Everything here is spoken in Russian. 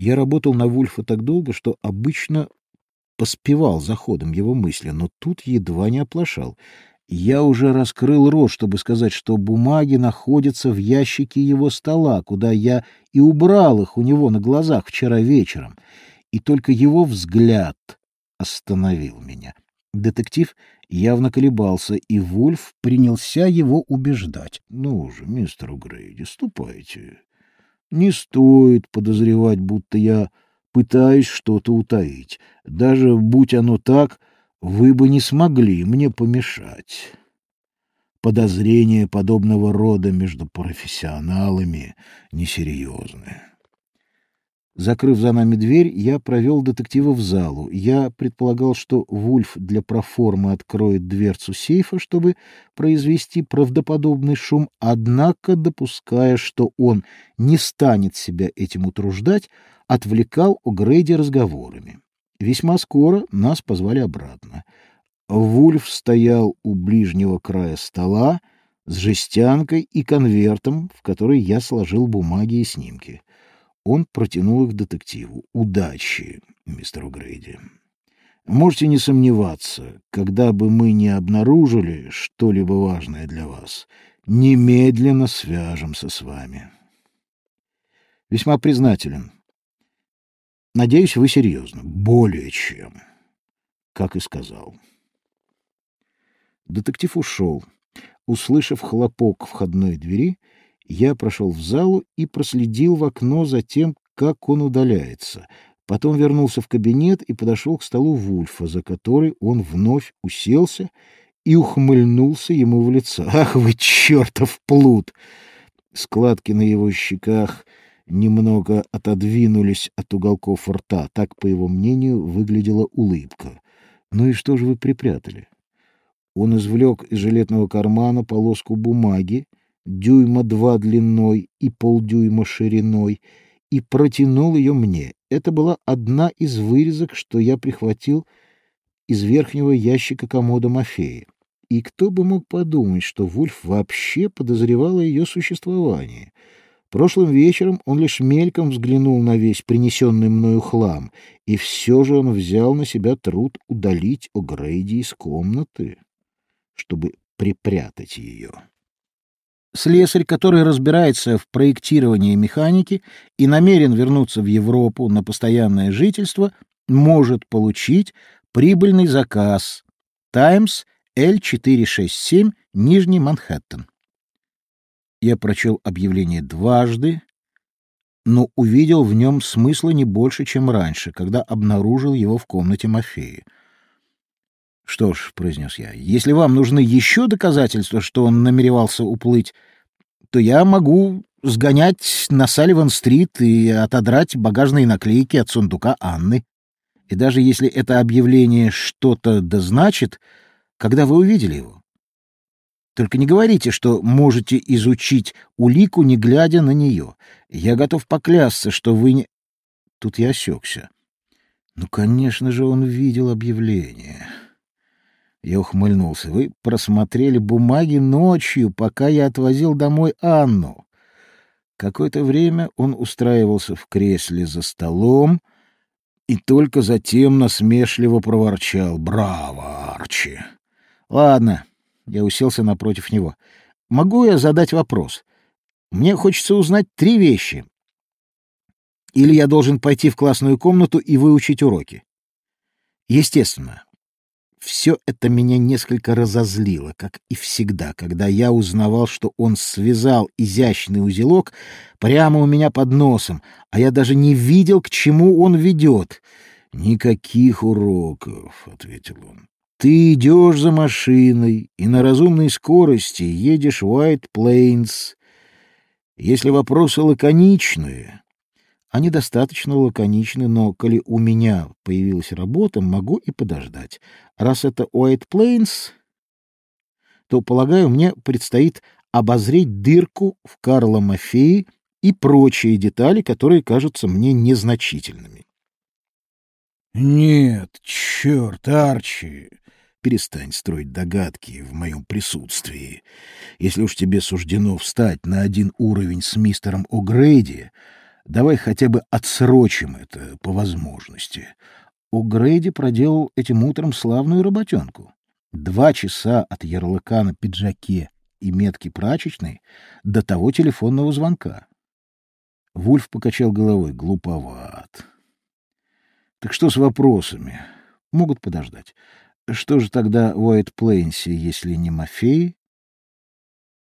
Я работал на Вульфа так долго, что обычно поспевал за ходом его мысли, но тут едва не оплошал. Я уже раскрыл рот, чтобы сказать, что бумаги находятся в ящике его стола, куда я и убрал их у него на глазах вчера вечером, и только его взгляд остановил меня. Детектив явно колебался, и Вульф принялся его убеждать. — Ну же, мистер Грейди, ступайте. Не стоит подозревать, будто я пытаюсь что-то утаить. Даже будь оно так, вы бы не смогли мне помешать. Подозрения подобного рода между профессионалами несерьезны. Закрыв за нами дверь, я провел детектива в залу. Я предполагал, что Вульф для проформы откроет дверцу сейфа, чтобы произвести правдоподобный шум, однако, допуская, что он не станет себя этим утруждать, отвлекал О'Грейди разговорами. Весьма скоро нас позвали обратно. Вульф стоял у ближнего края стола с жестянкой и конвертом, в который я сложил бумаги и снимки. Он протянул их детективу. «Удачи, мистер Грейди. Можете не сомневаться, когда бы мы не обнаружили что-либо важное для вас, немедленно свяжемся с вами. Весьма признателен. Надеюсь, вы серьезно. Более чем. Как и сказал. Детектив ушел. Услышав хлопок входной двери, я прошел в залу и проследил в окно за тем, как он удаляется. Потом вернулся в кабинет и подошел к столу Вульфа, за который он вновь уселся и ухмыльнулся ему в лицо. «Ах вы, чертов плут!» Складки на его щеках немного отодвинулись от уголков рта. Так, по его мнению, выглядела улыбка. «Ну и что же вы припрятали?» Он извлек из жилетного кармана полоску бумаги, дюйма два длиной и полдюйма шириной, и протянул ее мне. Это была одна из вырезок, что я прихватил из верхнего ящика комода Мафея. И кто бы мог подумать, что Вульф вообще подозревал о ее существовании — Прошлым вечером он лишь мельком взглянул на весь принесенный мною хлам, и все же он взял на себя труд удалить О'Грейди из комнаты, чтобы припрятать ее. Слесарь, который разбирается в проектировании механики и намерен вернуться в Европу на постоянное жительство, может получить прибыльный заказ «Таймс L467, Нижний Манхэттен». Я прочел объявление дважды, но увидел в нем смысла не больше, чем раньше, когда обнаружил его в комнате Мафеи. «Что ж», — произнес я, — «если вам нужны еще доказательства, что он намеревался уплыть, то я могу сгонять на Салливан-стрит и отодрать багажные наклейки от сундука Анны. И даже если это объявление что-то дозначит, когда вы увидели его? Только не говорите, что можете изучить улику, не глядя на нее. Я готов поклясться, что вы не... Тут я осекся. Ну, конечно же, он видел объявление. Я ухмыльнулся. Вы просмотрели бумаги ночью, пока я отвозил домой Анну. Какое-то время он устраивался в кресле за столом и только затем насмешливо проворчал. «Браво, Арчи!» «Ладно, я уселся напротив него. «Могу я задать вопрос? Мне хочется узнать три вещи. Или я должен пойти в классную комнату и выучить уроки?» Естественно, все это меня несколько разозлило, как и всегда, когда я узнавал, что он связал изящный узелок прямо у меня под носом, а я даже не видел, к чему он ведет. «Никаких уроков», — ответил он. Ты идешь за машиной и на разумной скорости едешь в Уайт Плейнс. Если вопросы лаконичные, они достаточно лаконичны, но коли у меня появилась работа, могу и подождать. Раз это Уайт Плейнс, то, полагаю, мне предстоит обозреть дырку в Карла Мафеи и прочие детали, которые кажутся мне незначительными. — Нет, черт, Арчи, перестань строить догадки в моем присутствии. Если уж тебе суждено встать на один уровень с мистером О'Грейди, Давай хотя бы отсрочим это по возможности. О'Грейди проделал этим утром славную работенку. Два часа от ярлыка на пиджаке и метки прачечной до того телефонного звонка. Вульф покачал головой. Глуповат. Так что с вопросами? Могут подождать. Что же тогда Уайт Плейнсе, если не Мафеи?